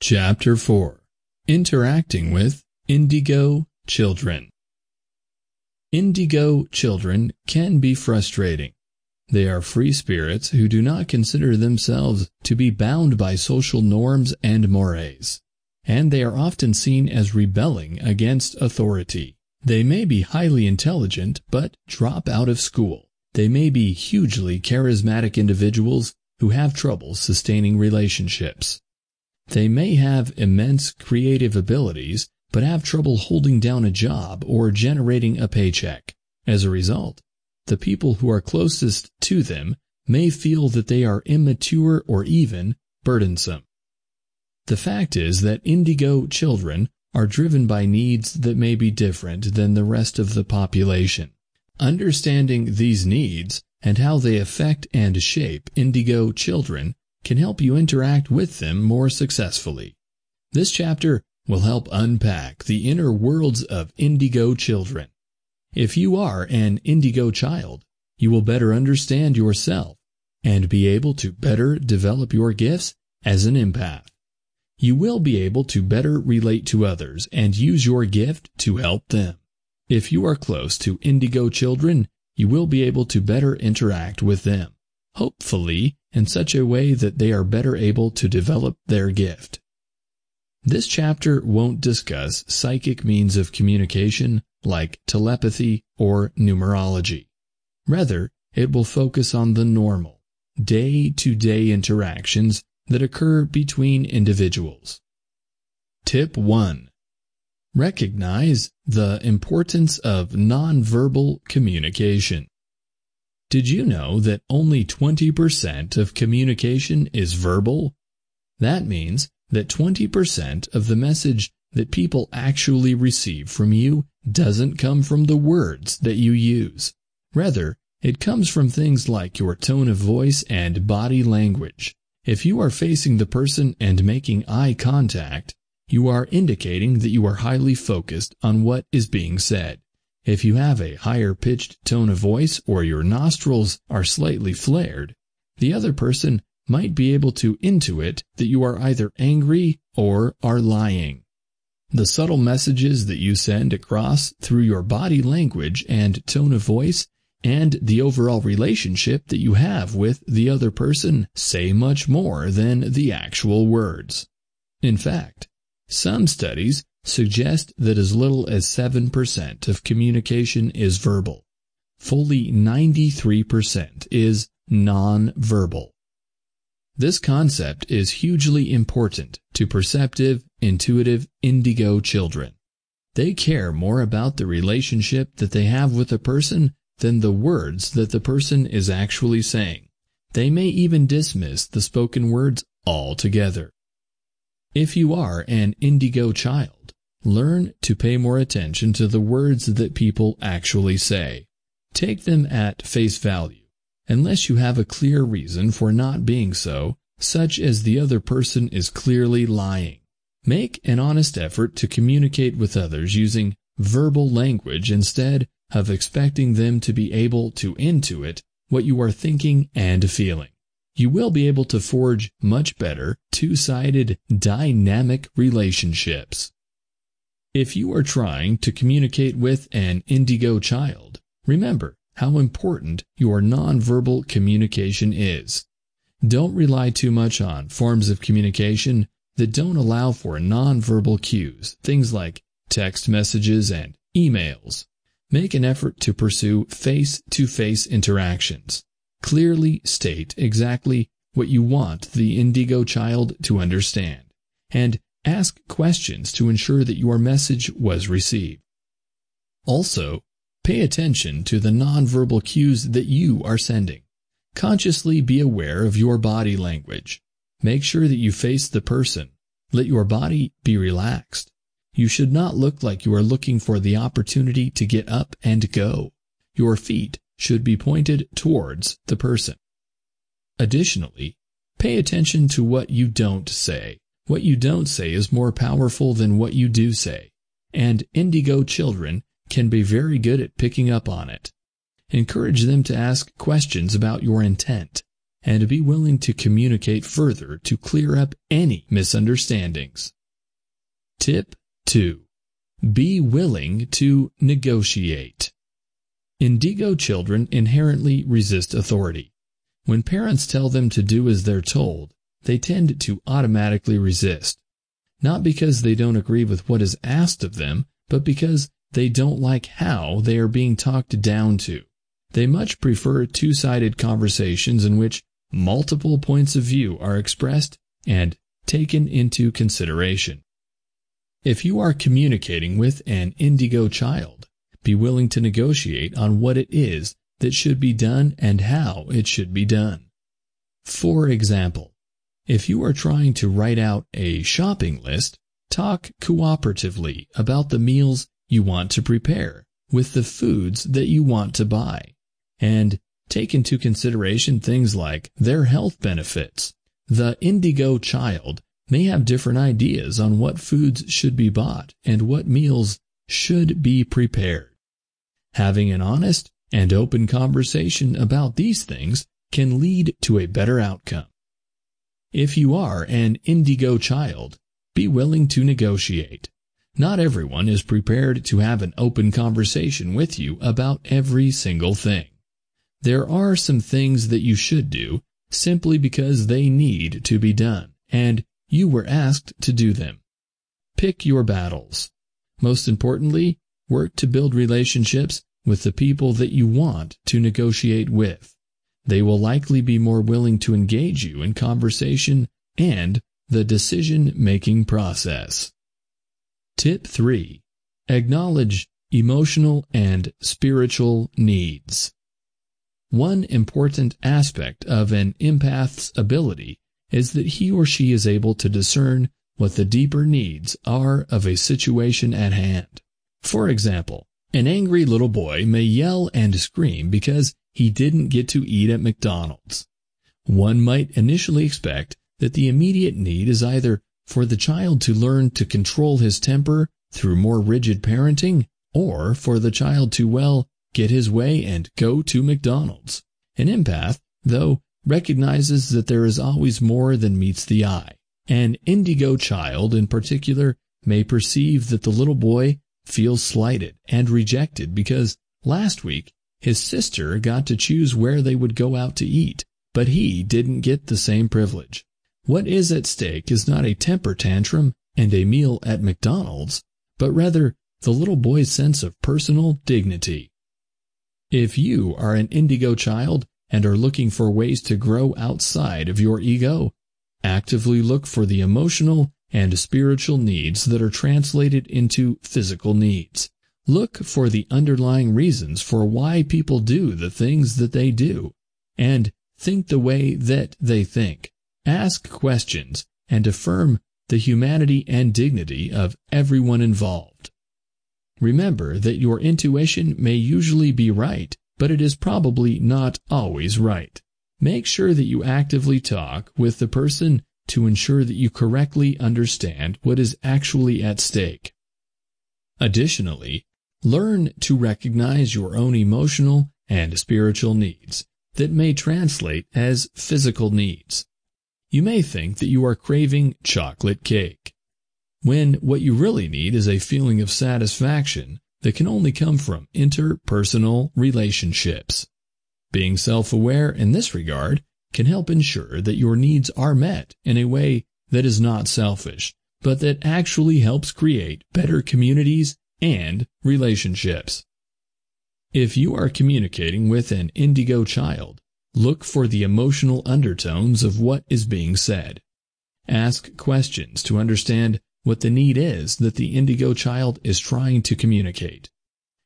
Chapter 4 Interacting with Indigo Children Indigo children can be frustrating. They are free spirits who do not consider themselves to be bound by social norms and mores, and they are often seen as rebelling against authority. They may be highly intelligent but drop out of school. They may be hugely charismatic individuals who have trouble sustaining relationships. They may have immense creative abilities, but have trouble holding down a job or generating a paycheck. As a result, the people who are closest to them may feel that they are immature or even burdensome. The fact is that indigo children are driven by needs that may be different than the rest of the population. Understanding these needs and how they affect and shape indigo children can help you interact with them more successfully. This chapter will help unpack the inner worlds of indigo children. If you are an indigo child, you will better understand yourself and be able to better develop your gifts as an empath. You will be able to better relate to others and use your gift to help them. If you are close to indigo children, you will be able to better interact with them hopefully in such a way that they are better able to develop their gift. This chapter won't discuss psychic means of communication like telepathy or numerology. Rather, it will focus on the normal, day-to-day -day interactions that occur between individuals. Tip 1. Recognize the importance of nonverbal communication. Did you know that only 20% of communication is verbal? That means that 20% of the message that people actually receive from you doesn't come from the words that you use. Rather, it comes from things like your tone of voice and body language. If you are facing the person and making eye contact, you are indicating that you are highly focused on what is being said. If you have a higher pitched tone of voice or your nostrils are slightly flared, the other person might be able to intuit that you are either angry or are lying. The subtle messages that you send across through your body language and tone of voice and the overall relationship that you have with the other person say much more than the actual words. In fact, some studies suggest that as little as 7% of communication is verbal. Fully 93% is non-verbal. This concept is hugely important to perceptive, intuitive indigo children. They care more about the relationship that they have with a person than the words that the person is actually saying. They may even dismiss the spoken words altogether. If you are an indigo child, learn to pay more attention to the words that people actually say. Take them at face value, unless you have a clear reason for not being so, such as the other person is clearly lying. Make an honest effort to communicate with others using verbal language instead of expecting them to be able to intuit what you are thinking and feeling you will be able to forge much better two-sided dynamic relationships. If you are trying to communicate with an indigo child, remember how important your nonverbal communication is. Don't rely too much on forms of communication that don't allow for nonverbal cues, things like text messages and emails. Make an effort to pursue face-to-face -face interactions. Clearly state exactly what you want the indigo child to understand, and ask questions to ensure that your message was received. Also, pay attention to the nonverbal cues that you are sending. Consciously be aware of your body language. Make sure that you face the person. Let your body be relaxed. You should not look like you are looking for the opportunity to get up and go. Your feet should be pointed towards the person. Additionally, pay attention to what you don't say. What you don't say is more powerful than what you do say, and indigo children can be very good at picking up on it. Encourage them to ask questions about your intent. and be willing to communicate further to clear up any misunderstandings. Tip 2. Be willing to negotiate. Indigo children inherently resist authority. When parents tell them to do as they're told, they tend to automatically resist. Not because they don't agree with what is asked of them, but because they don't like how they are being talked down to. They much prefer two-sided conversations in which multiple points of view are expressed and taken into consideration. If you are communicating with an indigo child, be willing to negotiate on what it is that should be done and how it should be done. For example, if you are trying to write out a shopping list, talk cooperatively about the meals you want to prepare with the foods that you want to buy, and take into consideration things like their health benefits. The indigo child may have different ideas on what foods should be bought and what meals should be prepared. Having an honest and open conversation about these things can lead to a better outcome. If you are an indigo child, be willing to negotiate. Not everyone is prepared to have an open conversation with you about every single thing. There are some things that you should do simply because they need to be done, and you were asked to do them. Pick your battles. Most importantly, work to build relationships with the people that you want to negotiate with. They will likely be more willing to engage you in conversation and the decision-making process. Tip 3. Acknowledge emotional and spiritual needs. One important aspect of an empath's ability is that he or she is able to discern what the deeper needs are of a situation at hand. For example, an angry little boy may yell and scream because he didn't get to eat at McDonald's. One might initially expect that the immediate need is either for the child to learn to control his temper through more rigid parenting, or for the child to, well, get his way and go to McDonald's. An empath, though, recognizes that there is always more than meets the eye. An indigo child, in particular, may perceive that the little boy feels slighted and rejected because last week his sister got to choose where they would go out to eat, but he didn't get the same privilege. What is at stake is not a temper tantrum and a meal at McDonald's, but rather the little boy's sense of personal dignity. If you are an indigo child and are looking for ways to grow outside of your ego, actively look for the emotional and spiritual needs that are translated into physical needs. Look for the underlying reasons for why people do the things that they do, and think the way that they think. Ask questions and affirm the humanity and dignity of everyone involved. Remember that your intuition may usually be right, but it is probably not always right. Make sure that you actively talk with the person to ensure that you correctly understand what is actually at stake. Additionally, learn to recognize your own emotional and spiritual needs that may translate as physical needs. You may think that you are craving chocolate cake, when what you really need is a feeling of satisfaction that can only come from interpersonal relationships. Being self-aware in this regard can help ensure that your needs are met in a way that is not selfish, but that actually helps create better communities and relationships. If you are communicating with an indigo child, look for the emotional undertones of what is being said. Ask questions to understand what the need is that the indigo child is trying to communicate.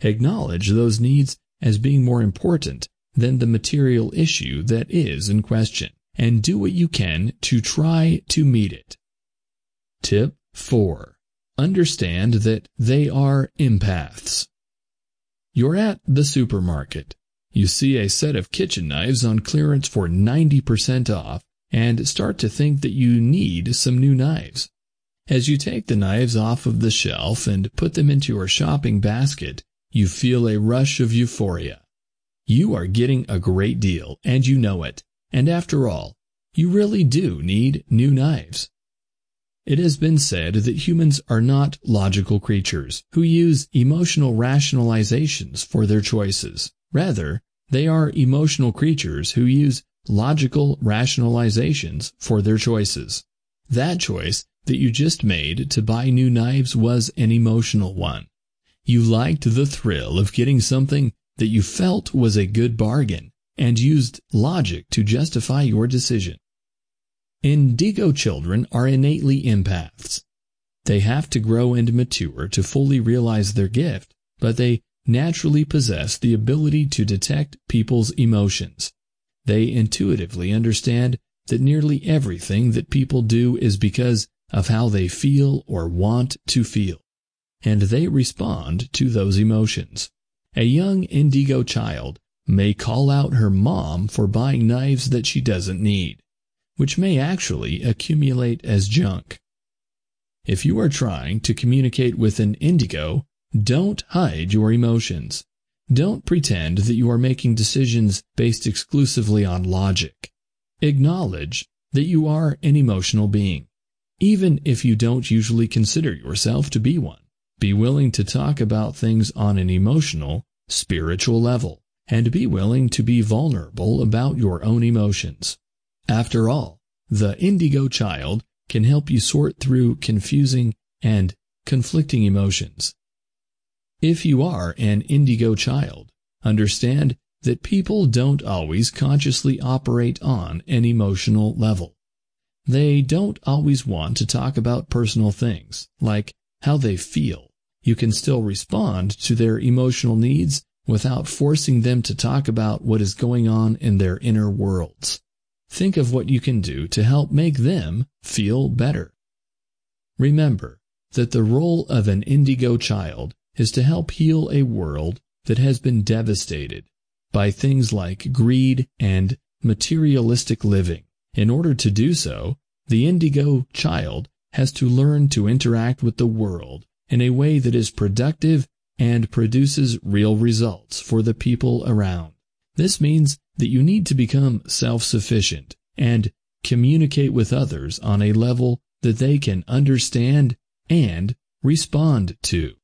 Acknowledge those needs as being more important than the material issue that is in question, and do what you can to try to meet it. Tip 4. Understand that they are empaths. You're at the supermarket. You see a set of kitchen knives on clearance for 90% off and start to think that you need some new knives. As you take the knives off of the shelf and put them into your shopping basket, you feel a rush of euphoria. You are getting a great deal, and you know it, And after all, you really do need new knives. It has been said that humans are not logical creatures who use emotional rationalizations for their choices. Rather, they are emotional creatures who use logical rationalizations for their choices. That choice that you just made to buy new knives was an emotional one. You liked the thrill of getting something that you felt was a good bargain and used logic to justify your decision. Indigo children are innately empaths. They have to grow and mature to fully realize their gift, but they naturally possess the ability to detect people's emotions. They intuitively understand that nearly everything that people do is because of how they feel or want to feel, and they respond to those emotions. A young indigo child may call out her mom for buying knives that she doesn't need which may actually accumulate as junk. If you are trying to communicate with an indigo, don't hide your emotions. Don't pretend that you are making decisions based exclusively on logic. Acknowledge that you are an emotional being, even if you don't usually consider yourself to be one. Be willing to talk about things on an emotional, spiritual level, and be willing to be vulnerable about your own emotions. After all, the indigo child can help you sort through confusing and conflicting emotions. If you are an indigo child, understand that people don't always consciously operate on an emotional level. They don't always want to talk about personal things, like how they feel. You can still respond to their emotional needs without forcing them to talk about what is going on in their inner worlds. Think of what you can do to help make them feel better. Remember that the role of an indigo child is to help heal a world that has been devastated by things like greed and materialistic living. In order to do so, the indigo child has to learn to interact with the world in a way that is productive and produces real results for the people around. This means that you need to become self-sufficient and communicate with others on a level that they can understand and respond to.